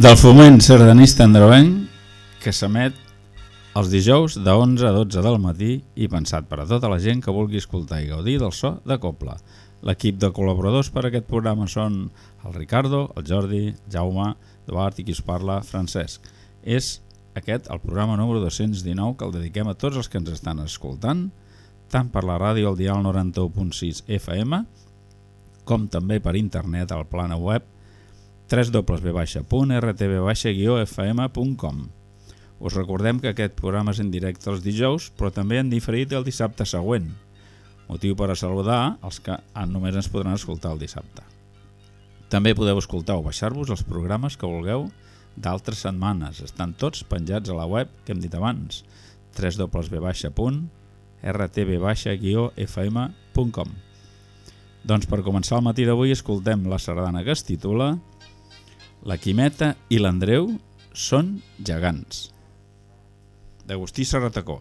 del foment sardanista androvenc que s'emet els dijous de 11 a 12 del matí i pensat per a tota la gent que vulgui escoltar i gaudir del so de Copla. L'equip de col·laboradors per a aquest programa són el Ricardo, el Jordi, Jaume, Eduard i qui us parla, Francesc. És aquest el programa número 219 que el dediquem a tots els que ens estan escoltant, tant per la ràdio al dial 91.6 FM, com també per internet al plana web www.rtb-fm.com Us recordem que aquest programa és en directe els dijous, però també en diferit el dissabte següent, motiu per a saludar els que només ens podran escoltar el dissabte. També podeu escoltar o baixar-vos els programes que vulgueu d'altres setmanes. Estan tots penjats a la web que hem dit abans, www.rtb-fm.com Doncs per començar el matí d'avui escoltem la sardana que es titula La Quimeta i l'Andreu són gegants d'Agustí Serratacó.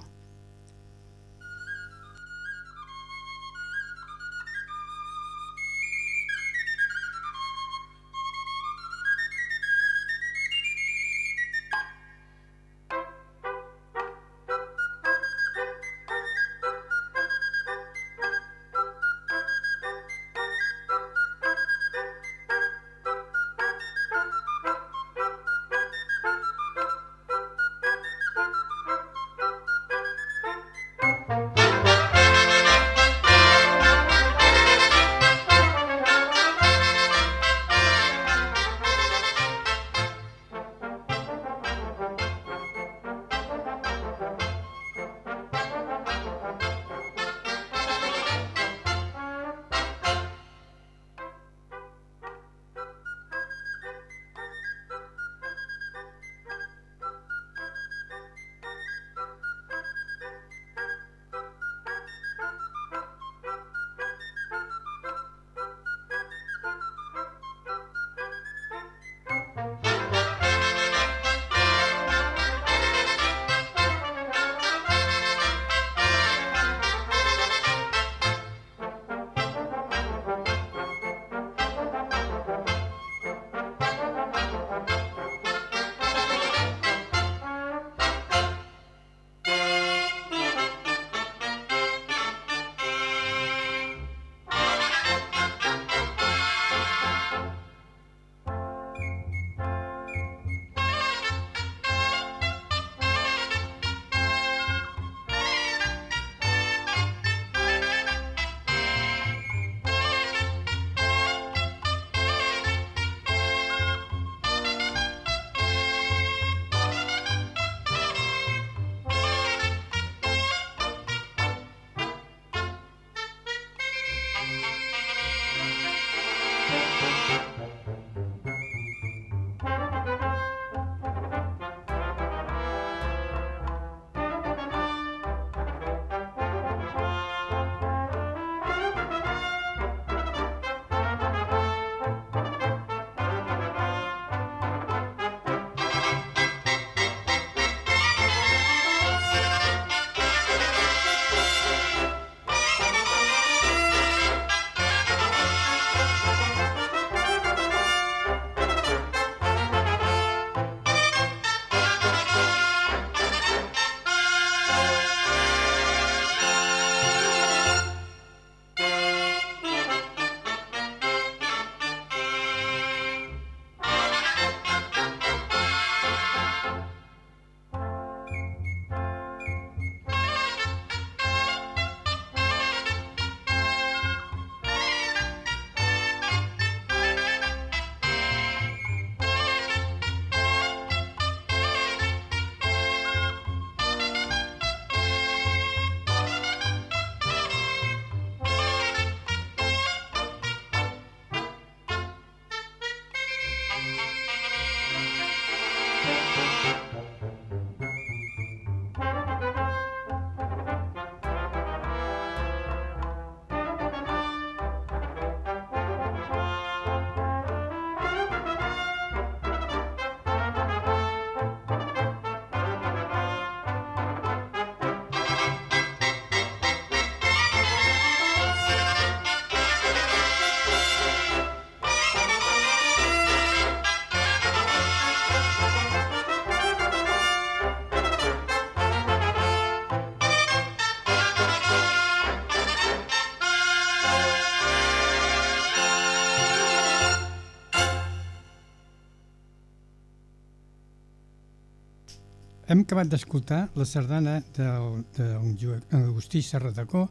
Hem acabat d'escoltar la sardana d'Agustí Serratacó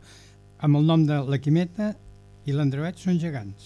amb el nom de La Quimeta i l'Andreuet són gegants.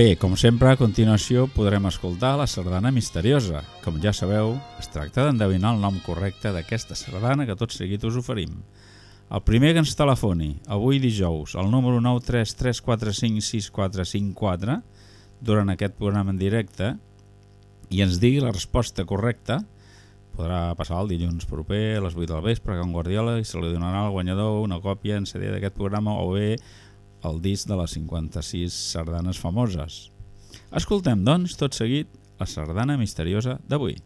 Bé, com sempre, a continuació podrem escoltar la sardana misteriosa. Com ja sabeu, es tracta d'endevinar el nom correcte d'aquesta sardana que tot seguit us oferim. El primer que ens telefoni, avui dijous, al número 933456454, durant aquest programa en directe, i ens digui la resposta correcta, podrà passar el dilluns proper a les 8 del vespre a Can Guardiola i se li donarà al guanyador una còpia en CD d'aquest programa o bé el disc de les 56 sardanes famoses. Escoltem, doncs, tot seguit, la sardana misteriosa d'avui.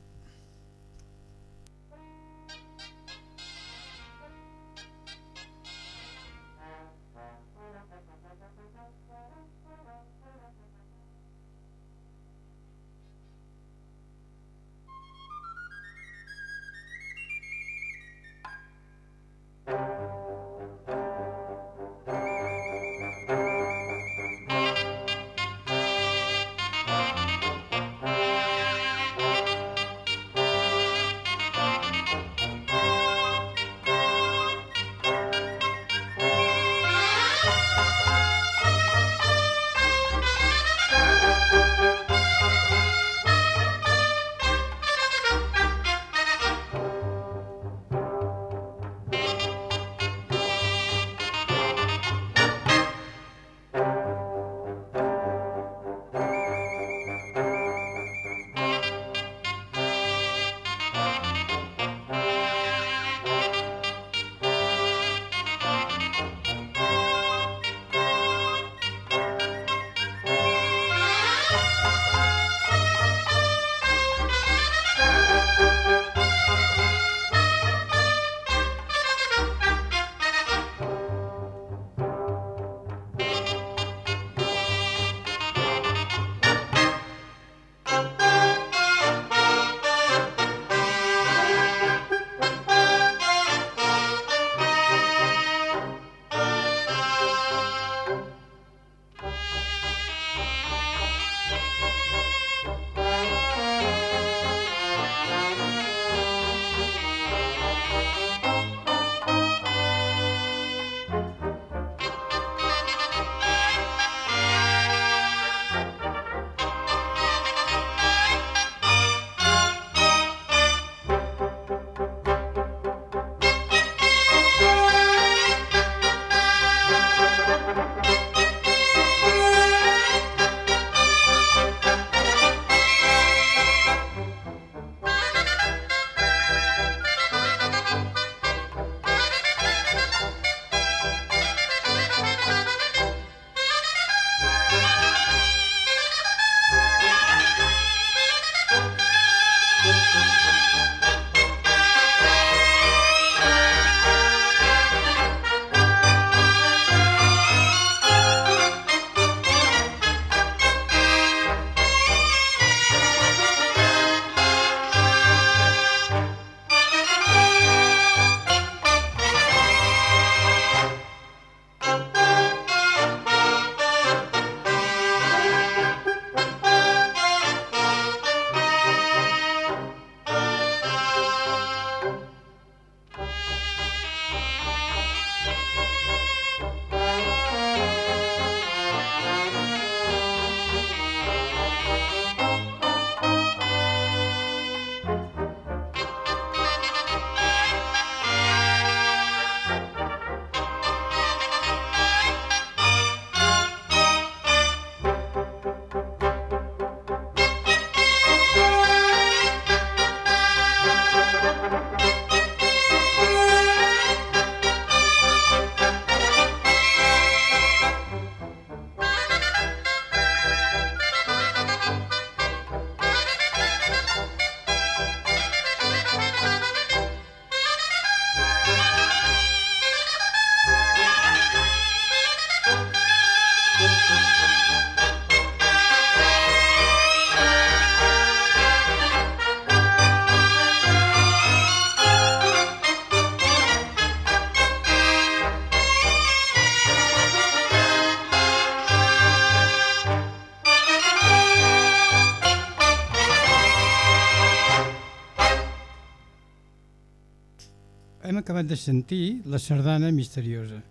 De sentir la sardana misteriosa.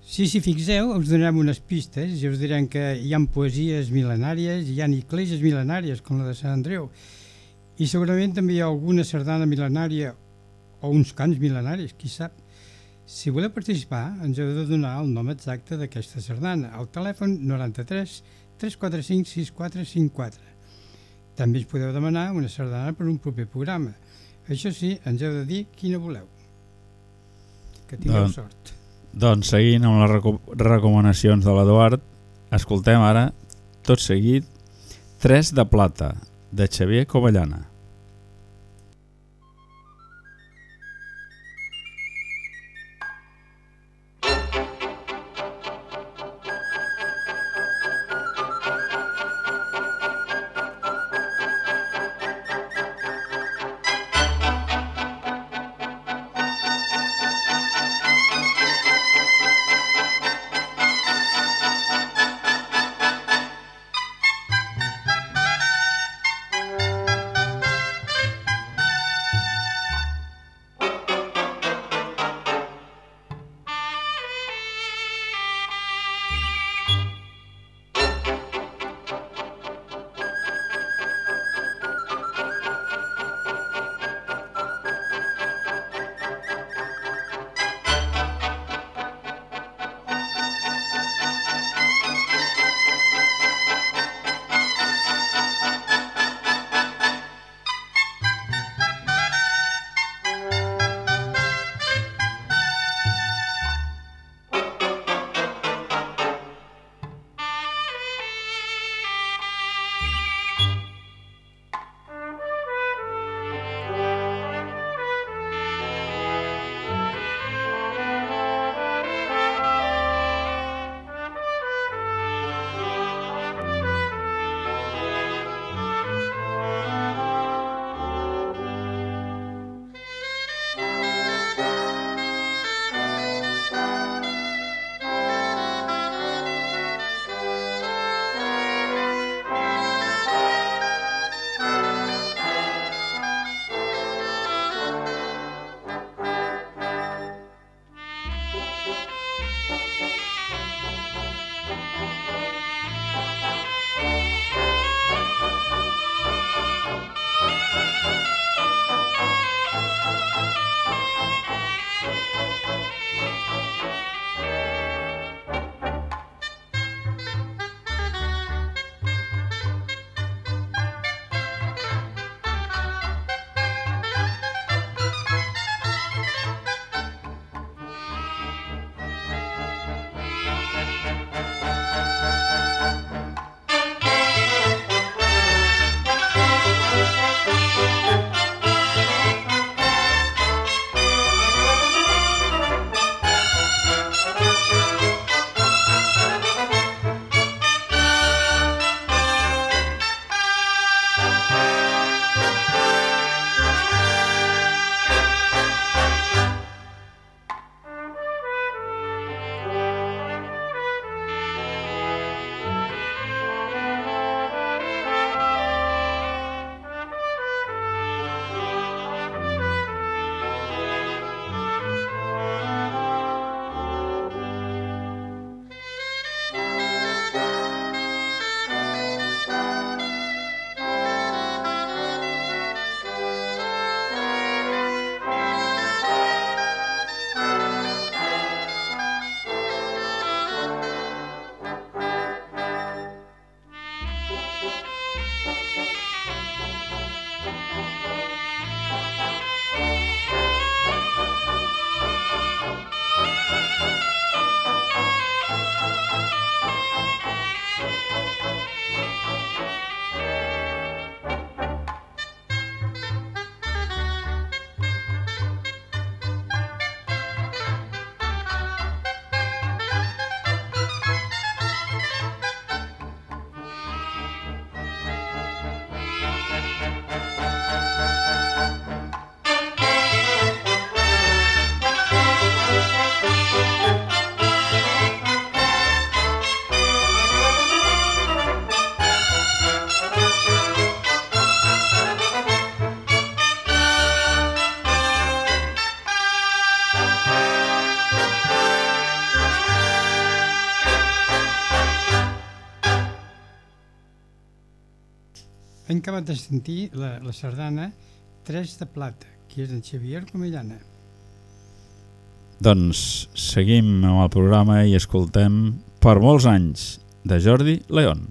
Si s'hi fixeu, us donarem unes pistes i us direm que hi han poesies mil·lenàries, hi han igleses mil·lenàries, com la de Sant Andreu, i segurament també hi ha alguna sardana mil·lenària o uns cants mil·lenaris, qui sap. Si voleu participar, ens heu de donar el nom exacte d'aquesta sardana, al telèfon 93 345 6454. També ens podeu demanar una sardana per un proper programa. Això sí, ens heu de dir quina voleu. Que tingueu Doncs- sort. Doncs seguint amb les reco recomanacions de l'Eduard, escoltem ara, tot seguit, Tres de plata, de Xavier Covellana. Hem acabat de sentir la, la sardana Tres de Plata, que és d'en Xavier Comillana. Doncs seguim amb el programa i escoltem Per molts anys, de Jordi León.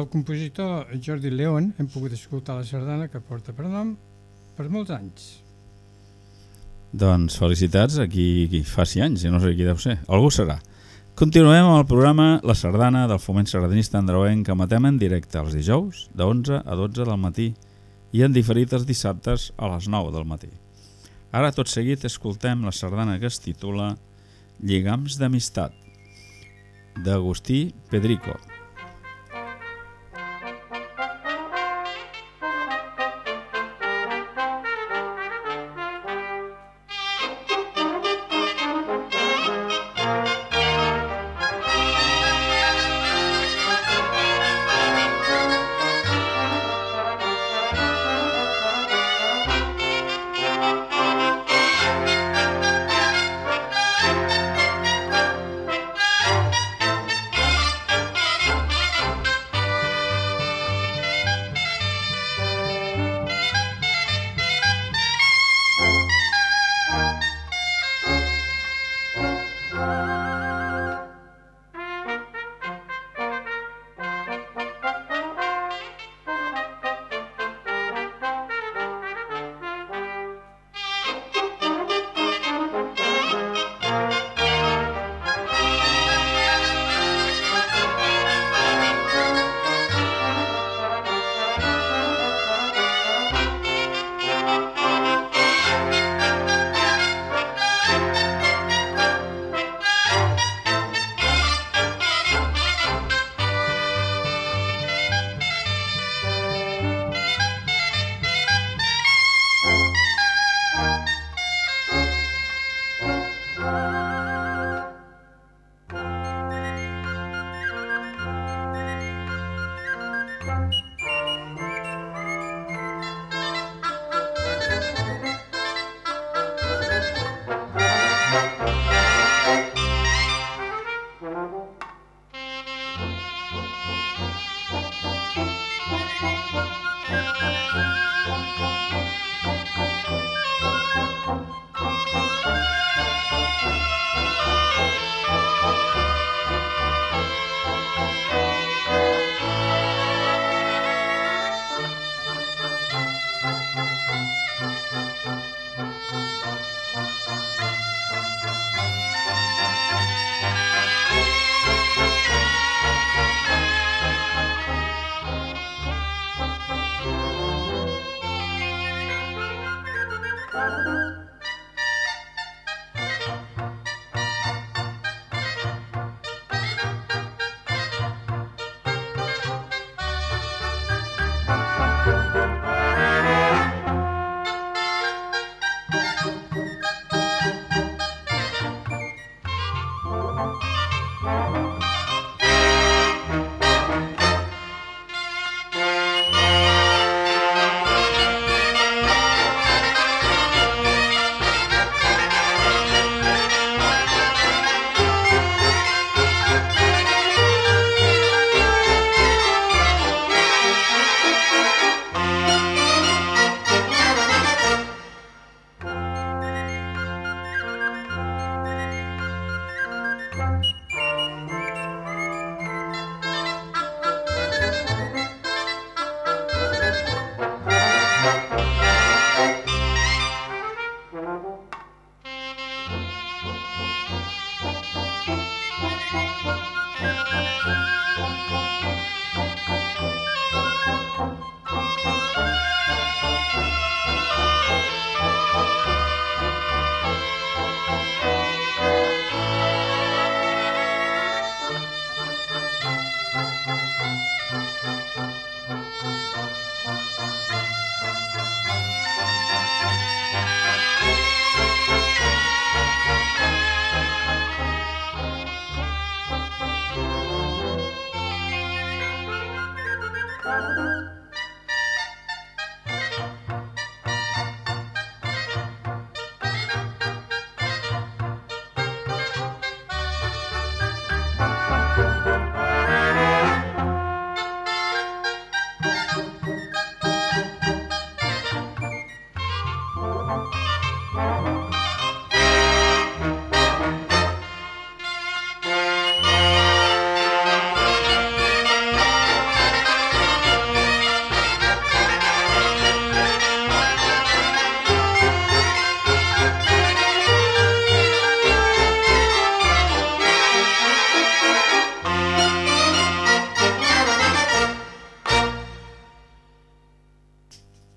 Del compositor Jordi León hem pogut escoltar la sardana que porta per nom per molts anys. Doncs felicitats a qui, qui faci anys, no sé qui deu ser. Algú serà. Continuem amb el programa La Sardana del Foment Sardanista Andreuenc que emetem en directe els dijous de 11 a 12 del matí i en diferit els dissabtes a les 9 del matí. Ara tot seguit escoltem la sardana que es titula Lligams d'amistat d'Agustí Pedrico.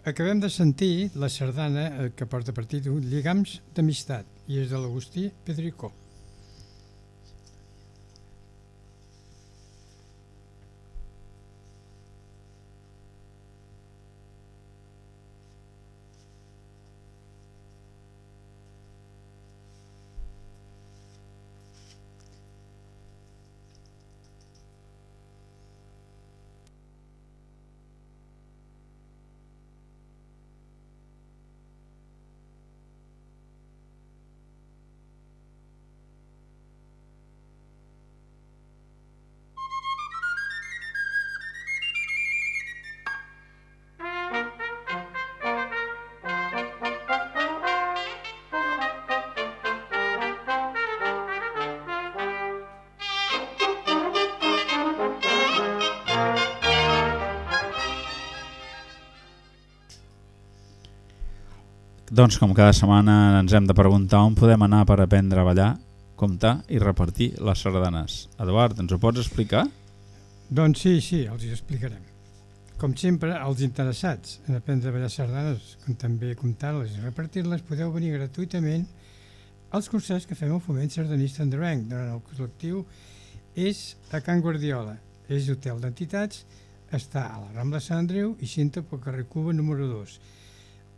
Acabem de sentir la sardana eh, que porta per títol Lligams d'amistat i és de l'Agustí Pedricó. Doncs com cada setmana ens hem de preguntar on podem anar per aprendre a ballar, comptar i repartir les sardanes. Eduard, ens ho pots explicar? Doncs sí, sí, els hi explicarem. Com sempre, els interessats en aprendre a ballar sardanes, com també comptar-les i repartir-les, podeu venir gratuïtament als concerts que fem al Foment Sardanista Androenc, durant el col·lectiu és a Can Guardiola, és hotel d'entitats, està a la Rambla Sant Andreu i cinta pel carrer Cuba número 2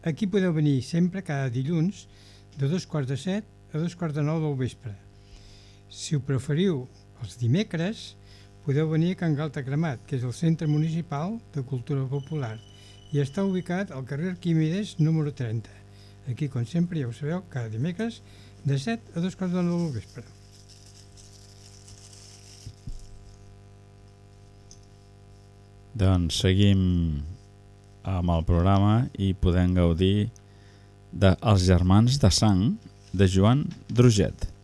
Aquí podeu venir sempre cada dilluns de dos quarts de set a dos quarts de nou del vespre. Si ho preferiu els dimecres, podeu venir a Can Galta Cremat, que és el Centre Municipal de Cultura Popular, i està ubicat al carrer Arquímedes número 30. Aquí, com sempre, ja ho sabeu, cada dimecres de 7 a dos quarts de nou del vespre. Doncs seguim amb el programa i podem gaudir de Els germans de sang de Joan Druget.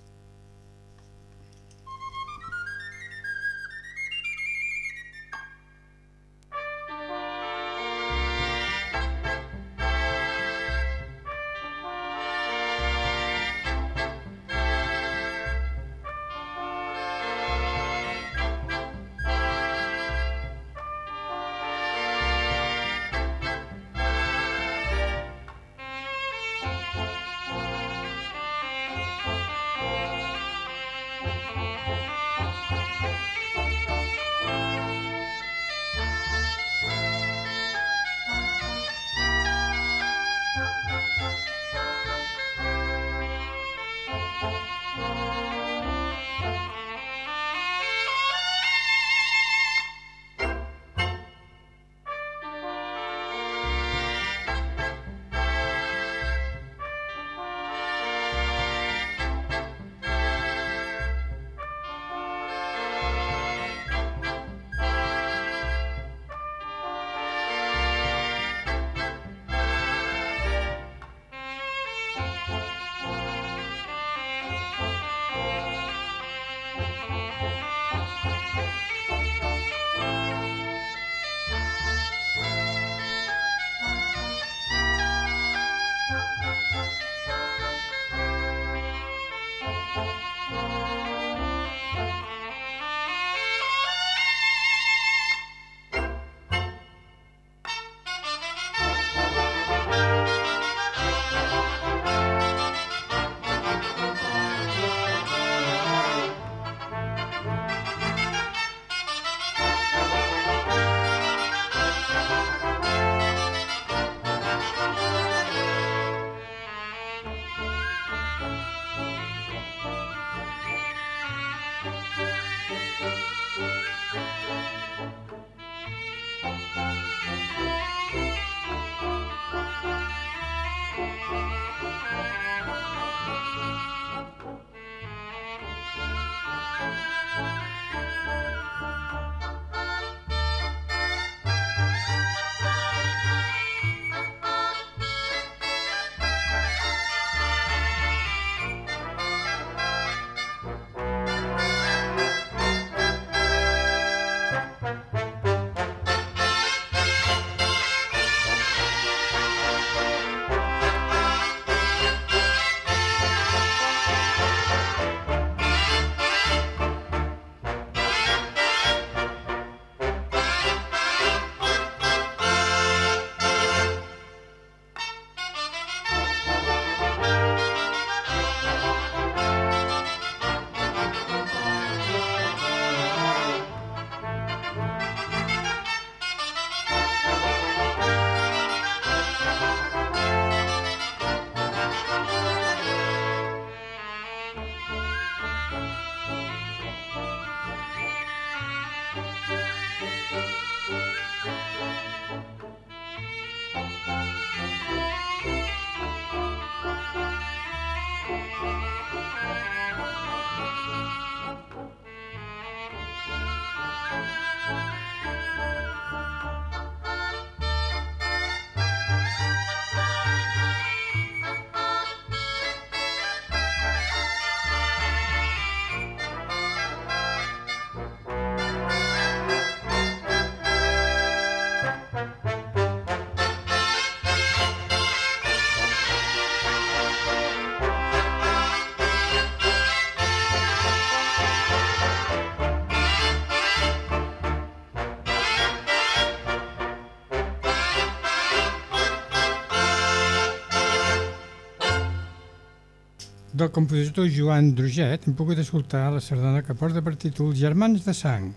Del compositor Joan Druget hem pogut escoltar la sardana que porta per títol Germans de sang.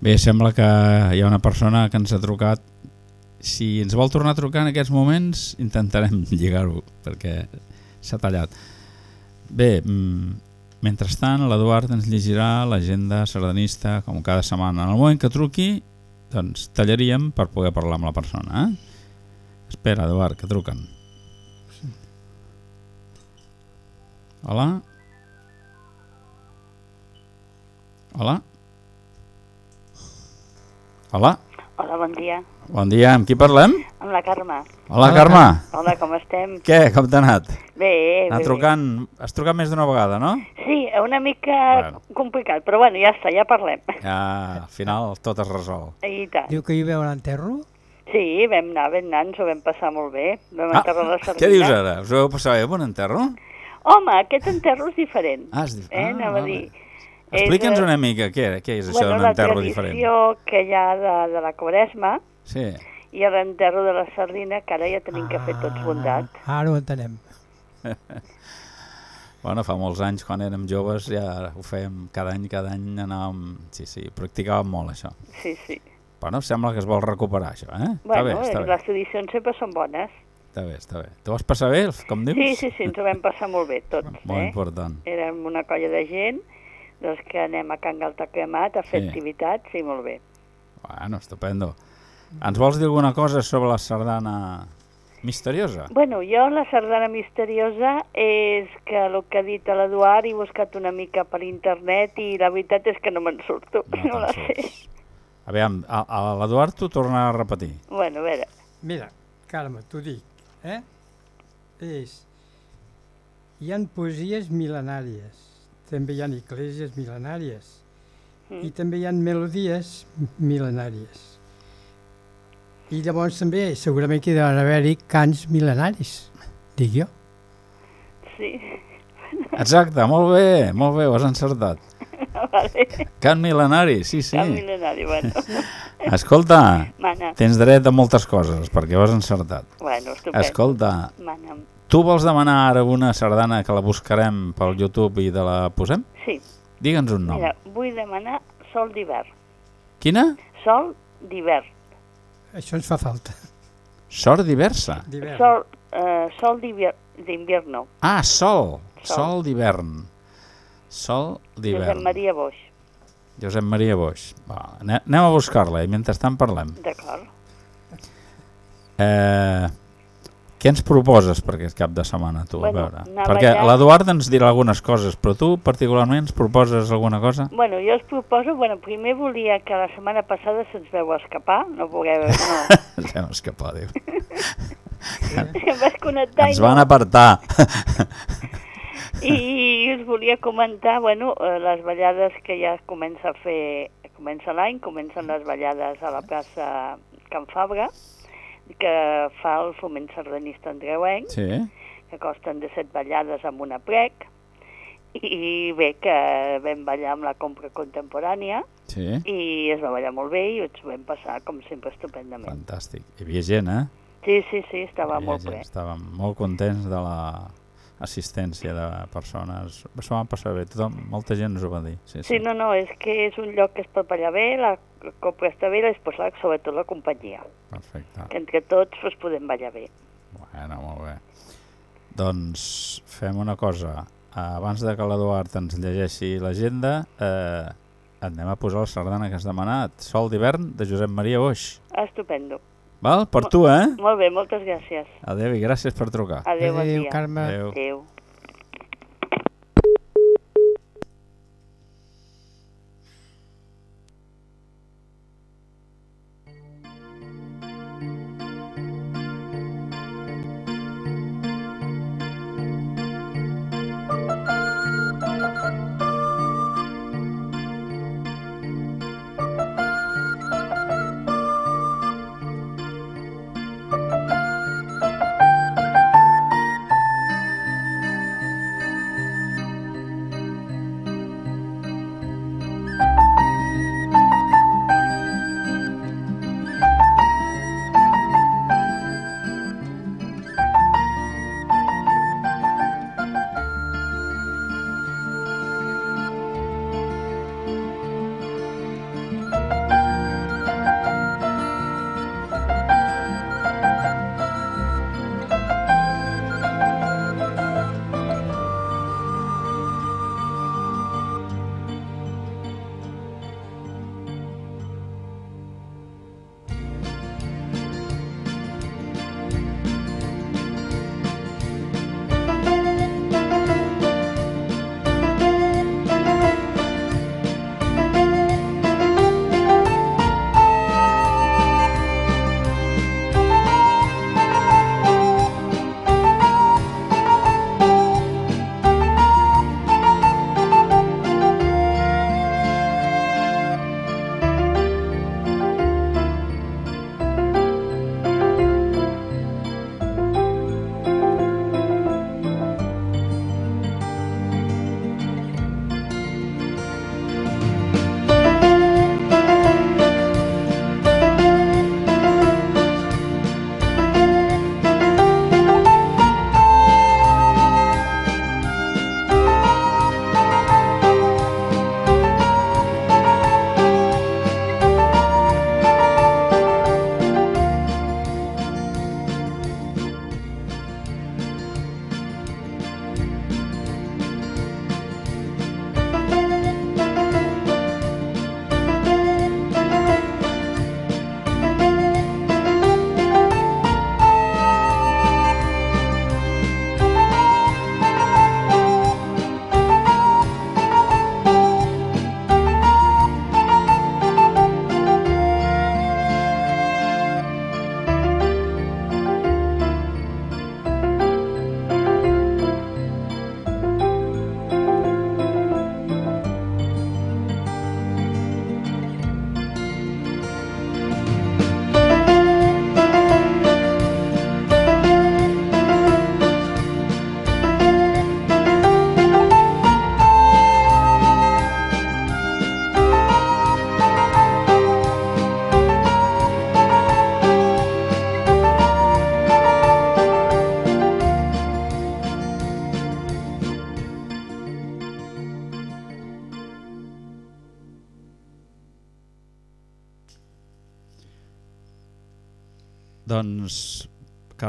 Bé, sembla que hi ha una persona que ens ha trucat. Si ens vol tornar a trucar en aquests moments, intentarem lligar-ho, perquè s'ha tallat. Bé, mm, mentrestant, l'Eduard ens llegirà l'agenda sardanista, com cada setmana. En el moment que truqui, doncs tallaríem per poder parlar amb la persona. Eh? Espera, Eduard, que truquen. Hola? Hola? Hola? Bon dia. Bon dia, amb qui parlem? Amb la Carme. Hola, Hola, Carme. Hola, com estem? Què, com t'ha anat? Bé, Anar bé, trucant... Has trucat més d'una vegada, no? bé. Sí, una mica Bueno. complicat, però bueno, ja està, ja parlem. Ja, al final tot es resol. I tant. Diu que hi veu l'enterro? Sí, vam anar, vam anar, ens ho vam passar molt bé. Vam Ah, enterrar la sardina. què dius ara? Us ho heu passat bé, bon enterro? Home, aquest enterro és diferent. Ah, és dif- Eh, ah, anava a dir. Explica'ns eh, una mica què, què és això bueno, d'un la enterro diferent. tradició que hi ha de, de la Quaresma Sí, i l'enterro de la sardina, que ara ja tenim que fer tots bondat. Ah, Ara ho entenem. bueno, fa molts anys, quan érem joves, ja ho fèiem cada any, cada any anàvem... Sí, sí, practicàvem molt això. Sí, sí. Bueno, sembla que es vol recuperar això, eh? està Bueno, bé, està bé, les tradicions sempre són bones. està bé, està bé. T'ho vas passar bé, com dius? Sí, sí, sí, ens ho vam passar molt bé tots. Molt eh? important. Érem una colla de gent doncs que anem a Can Galta Cremat a fer Sí. activitats i molt bé. Bueno, estupendo. Ens vols dir alguna cosa sobre la sardana misteriosa? Bueno, jo la sardana misteriosa és que el que ha dit l'Eduard he buscat una mica per internet i la veritat és que no me'n surto, no, te'n la sé. surts. Aviam, a, a l'Eduard t'ho torna a repetir. Bueno, a veure, Mira, Carme, t'ho dic, eh? És... Hi han poesies mil·lenàries, també hi han eclesies mil·lenàries Mm. i també hi han melodies mil·lenàries. I llavors també segurament que hi deuen haver-hi cants mil·lenaris, dic jo. sí, Exacte, molt bé, molt bé, ho has encertat. vale, Cant mil·lenari, sí, sí. cap mil·lenari, bueno, Escolta, mana, tens dret a moltes coses, perquè ho has encertat. bueno, estupendo, Escolta, mana'm. Tu vols demanar ara una sardana que la buscarem pel YouTube i te la posem? Sí, Digue'ns un nom. mira, vull demanar sol d'hivern, Quina? sol d'hivern, Això ens fa falta. Sort diversa. d'hivern. sol, eh, sol d'hiver- d'invierno, Ah, sol. Sol. Sol d'hivern. Sol Josep d'hivern. Maria Boix, Josep Maria Boix. Va, ane- anem a buscar-la i mentrestant parlem. d'acord? Eh, què ens proposes per aquest cap de setmana, tu? Bueno, a veure. Perquè ballant. l'Eduard ens dirà algunes coses, però tu particularment ens proposes alguna cosa? Bueno, jo us proposo, bueno, primer volia que la setmana passada se'ns veu escapar, no voler, no, Ens vam escapar, diu. Ens i, van apartar. i us volia comentar, bueno, eh, les ballades que ja comença a fer, comença l'any, comencen les ballades a la plaça Can Fabra, que fa el foment sardanista andreuenc, Sí, que costen de set ballades amb una plec, i bé, que vam ballar amb la compra contemporània, sí. i es va ballar molt bé i ens ho vam passar, com sempre, estupendament. Fantàstic. Hi havia gent, eh? Sí, sí, sí, estava molt gent. ple. Estàvem molt contents de la assistència de persones. S'ho van passar bé. Tothom, molta gent ens ho va dir. Sí, Sí, no, no, és que és un lloc que es pot ballar bé, la copla està bé i la- sobretot, la companyia. Perfecte. Que entre tots pues, podem ballar bé. Bueno, molt bé. Doncs fem una cosa. Abans de que l'Eduard ens llegeixi l'agenda, eh, anem a posar la sardana que has demanat. Sol d'hivern, de Josep Maria Boix. Estupendo. Val? Per tu, eh? Molt bé, moltes gràcies. Adéu i gràcies per trucar. Adéu, bon Adéu, dia. Carme. Adéu. Adéu.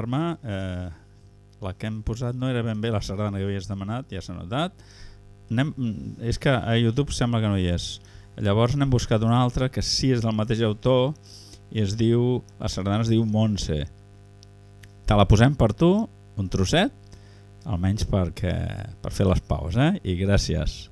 Carme, eh, la que hem posat no era ben bé la sardana que havies demanat, ja s'ha notat. Anem, és que a YouTube sembla que no hi és. Llavors n'hem buscat una altra que sí és del mateix autor i es diu, la sardana es diu Montse. Te la posem per tu, un trosset, almenys perquè, per fer les paus, eh? I gràcies.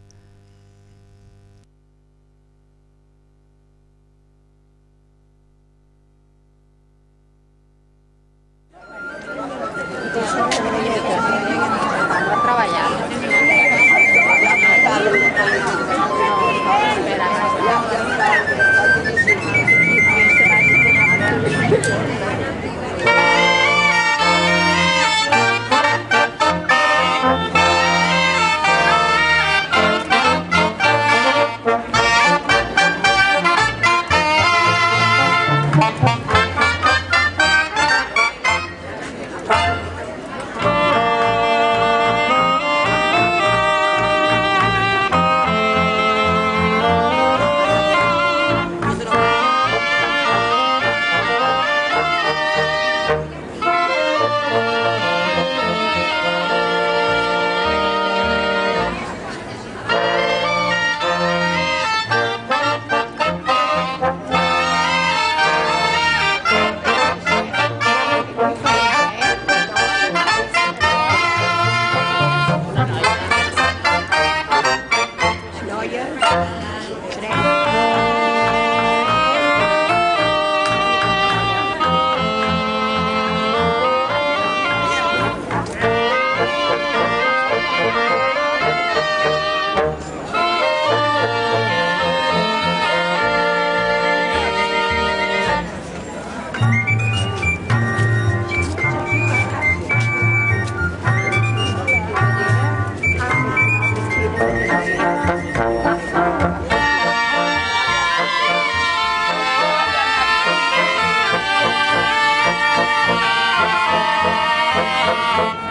Hem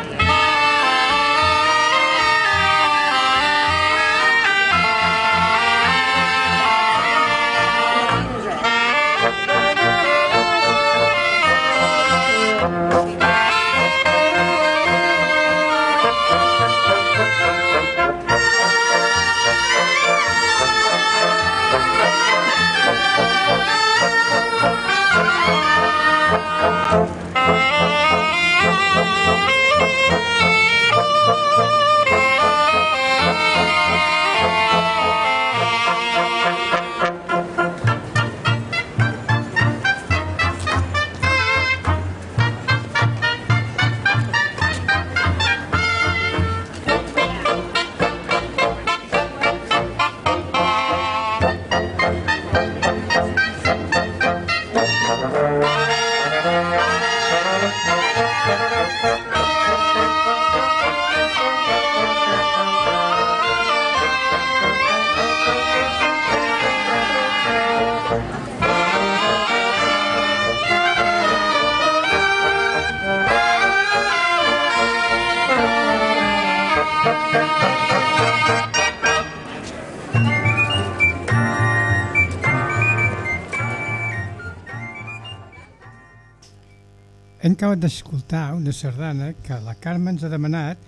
acabat d'escoltar una sardana que la Carme ens ha demanat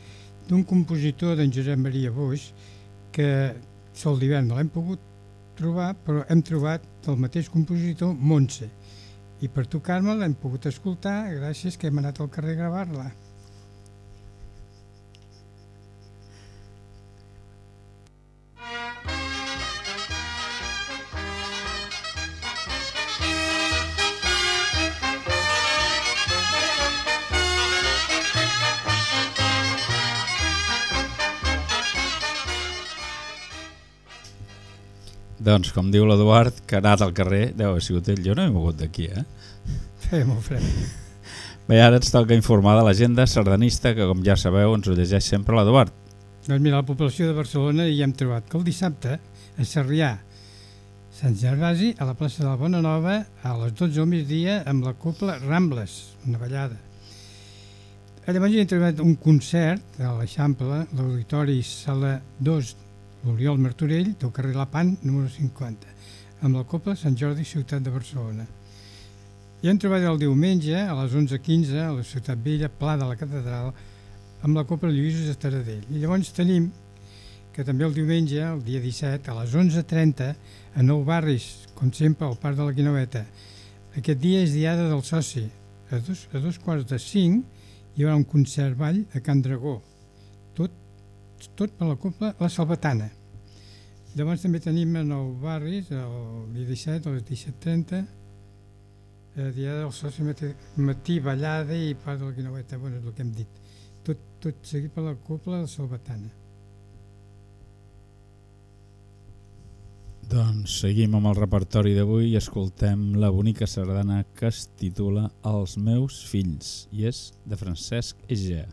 d'un compositor d'en Josep Maria Boix que Sol d'hivern no l'hem pogut trobar, però hem trobat del mateix compositor Montse. I per tu, Carme, l'hem pogut escoltar gràcies que hem anat al carrer a gravar-la. Doncs, com diu l'Eduard, que ha anat al carrer, deu haver sigut ell, jo no he mogut d'aquí, eh? Feia molt fred. Bé, ara ens toca informar de l'agenda sardanista, que com ja sabeu ens ho llegeix sempre l'Eduard. Doncs mira, la població de Barcelona hi hem trobat que el dissabte a Sarrià, Sant Gervasi, a la plaça de la Bona Nova, a les 12 del migdia, amb la copla Rambles, una ballada. Llavors hi hem trobat un concert a l'Eixample, l'Auditori Sala 2, l'Oriol Martorell, del carrer La Pan, número 50, amb la copla Sant Jordi, ciutat de Barcelona. I hem trobat el diumenge a les 11.15 a la Ciutat Vella, Pla de la Catedral, amb la Copla Lluïsos de Taradell. I llavors tenim que també el diumenge, el dia 17, a les 11.30, a Nou Barris, com sempre, al Parc de la Quinoveta. Aquest dia és diada del soci. A dos, a dos quarts de cinc hi haurà un concert ball a Can Dragó. Tot, per la Copla La Salvatana. Llavors també tenim a Nou Barris, el dia 17, a les 17.30, eh, dia del soci matí, ballada i part de la guineueta, bueno, és el que hem dit. Tot, tot seguit per la cúpula de Salvatana. Doncs seguim amb el repertori d'avui i escoltem la bonica sardana que es titula Els meus fills i és de Francesc Egea.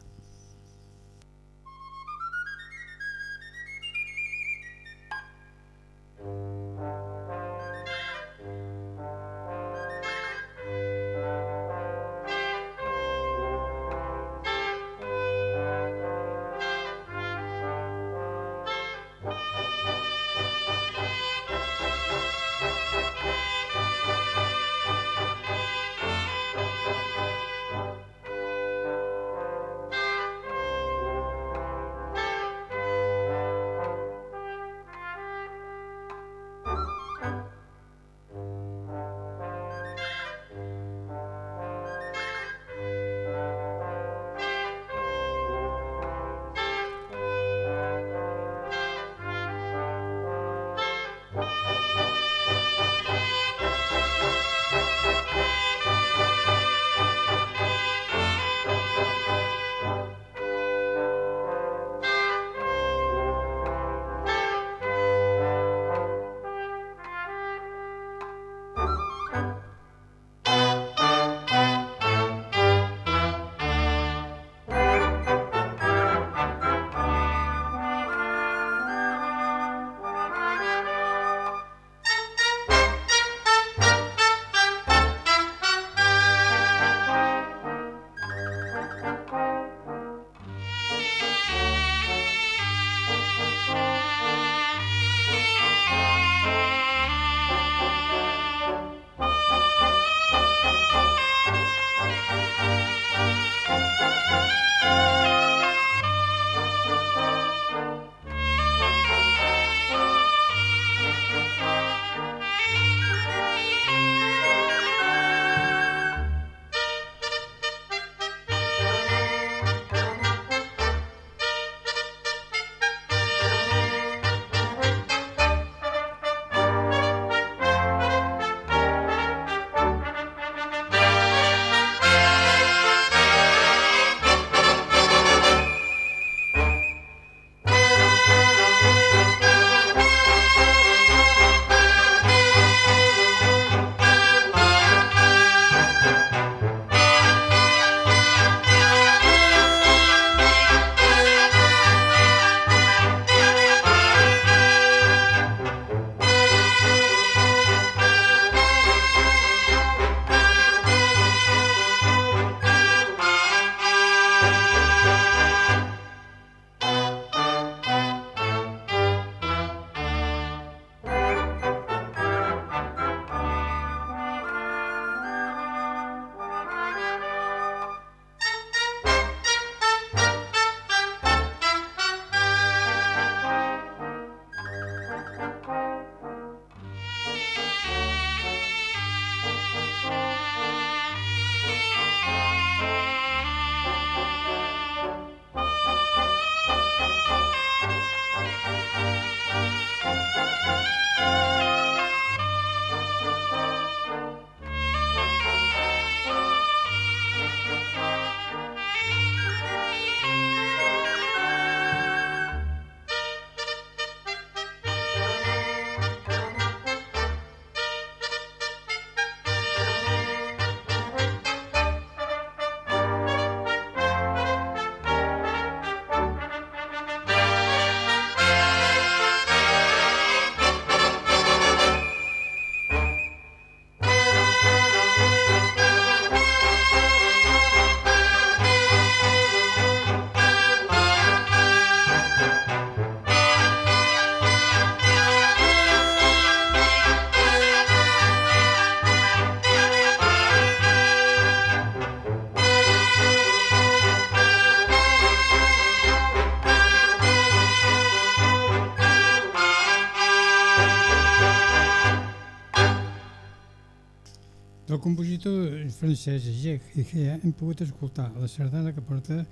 Compositor francès Jacques Egea hem pogut escoltar la sardana que porta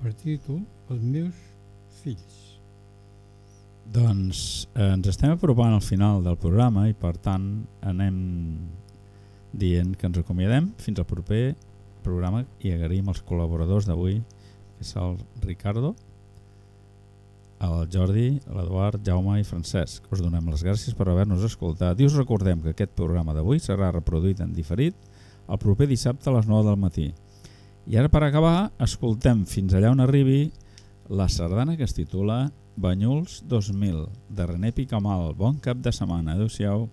per títol Els meus fills. Doncs eh, ens estem apropant al final del programa i per tant anem dient que ens acomiadem fins al proper programa i agraïm els col·laboradors d'avui que és el Ricardo el Jordi, l'Eduard, Jaume i Francesc. Us donem les gràcies per haver-nos escoltat i us recordem que aquest programa d'avui serà reproduït en diferit el proper dissabte a les 9 del matí. I ara per acabar, escoltem fins allà on arribi la sardana que es titula Banyuls 2000 de René Picamal. Bon cap de setmana. Adéu-siau.